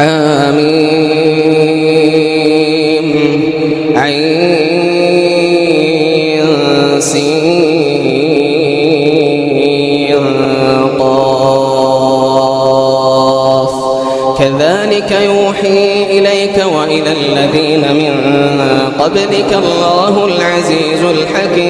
حميم عين كذلك يوحي إليك وإلى الذين من قبلك الله العزيز الحكيم.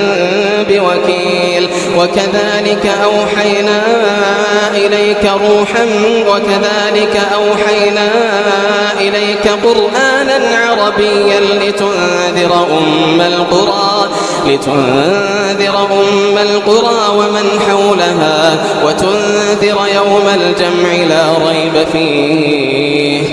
بوكيل وكذلك أوحينا إليك روحا وكذلك أوحينا إليك قرآنا عربيا لتنذر أم القرى لتنذر أم القرى ومن حولها وتنذر يوم الجمع لا ريب فيه.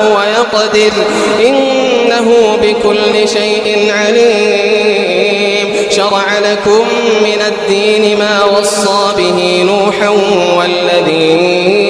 ويقدر. إنه بكل شيء عليم. شرع لكم من الدين ما وصى به نوحا والذي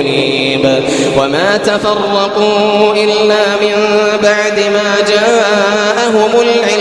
من ينيب وما تفرقوا إلا من بعد ما جاءهم العلم.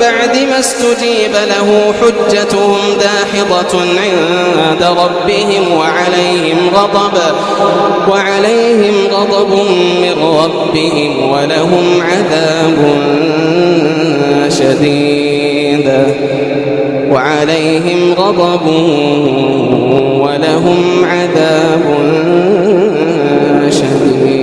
بعد ما استجيب له حجتهم داحضة عند ربهم وعليهم غضب وعليهم غضب من ربهم ولهم عذاب شديد. وعليهم غضب ولهم عذاب شديد.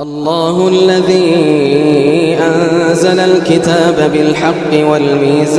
الله الذي أنزل الكتاب بالحق والميزان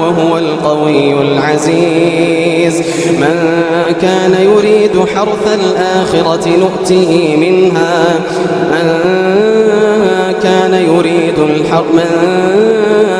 وهو القوي العزيز. من كان يريد حرث الآخرة نؤته منها. من كان يريد الحرث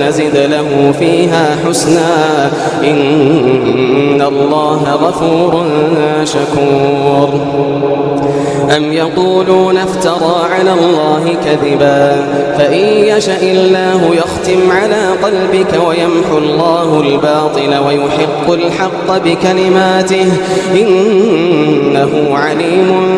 نزد له فيها حسنا إن الله غفور شكور. أم يقولون افترى على الله كذبا؟ فإن يشأ الله يختم على قلبك ويمحو الله الباطل ويحق الحق بكلماته. إنه عليم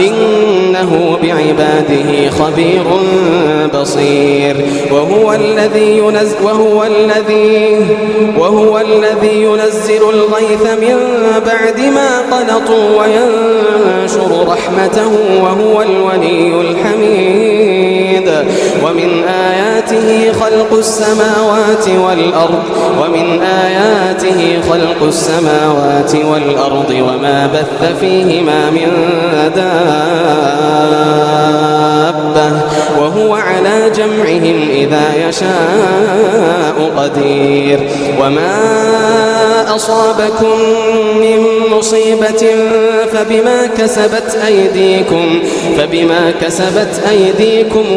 إنه بعباده خبير بصير. وهو الذي ينزل وهو الذي وهو الذي ينزل الغيث من بعد ما قنطوا وينشر رحمته وهو الولي الحميد. ومن آياته خلق السماوات والأرض ومن آياته خلق السماوات والأرض وما بث فيهما من دابة وهو على جمعهم إذا يشاء قدير. وما أصابكم من مصيبة فبما كسبت أيديكم فبما كسبت أيديكم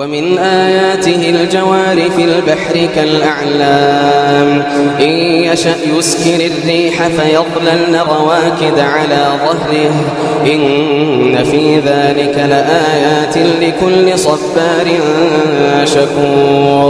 ومن آياته الجوار في البحر كالأعلام. إن يشأ يسكن الريح فيظللن رواكد على ظهره. إن في ذلك لآيات لكل صبار شكور.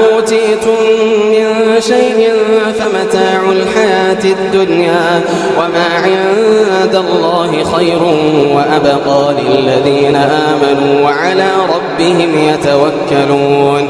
الدنيا وما عند الله خير وأبقى للذين آمنوا وعلى ربهم يتوكلون.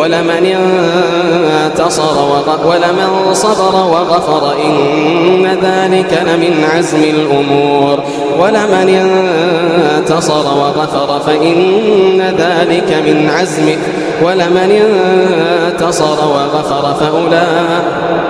ولمن انتصر ولمن صبر وغفر إن ذلك لمن عزم الأمور. ولمن انتصر وغفر فإن ذلك من عزم ولمن انتصر وغفر فأولئك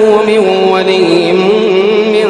من ولي من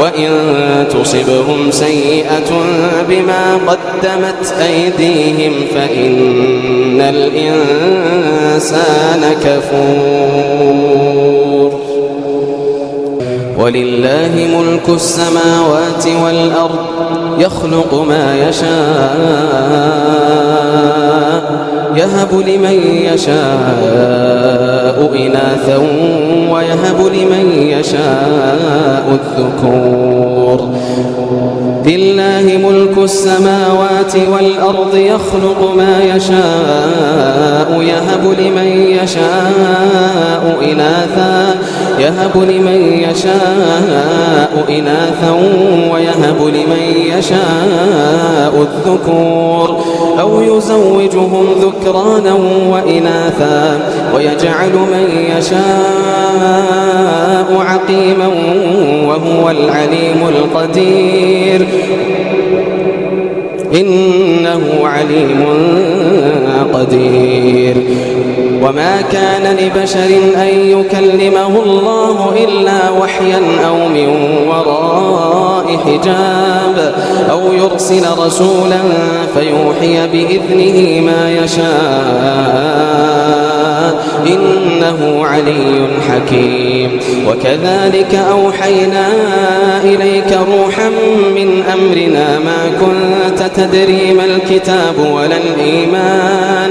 وإن تصبهم سيئة بما قدمت أيديهم فإن الإنسان كفور. ولله ملك السماوات والأرض يخلق ما يشاء يهب لمن يشاء. إناثا ويهب لمن يشاء الذكور. لله ملك السماوات والأرض يخلق ما يشاء يهب لمن يشاء إناثا يهب لمن يشاء إناثا ويهب لمن يشاء الذكور أو يزوجهم ذكرانا وإناثا ويجعل من يشاء عقيما وهو العليم القدير إنه عليم قدير وما كان لبشر أن يكلمه الله إلا وحيا أو من وراء حجاب أو يرسل رسولا فيوحي بإذنه ما يشاء إنه علي حكيم. وكذلك أوحينا إليك روحا من أمرنا ما كنت تدري ما الكتاب ولا الإيمان.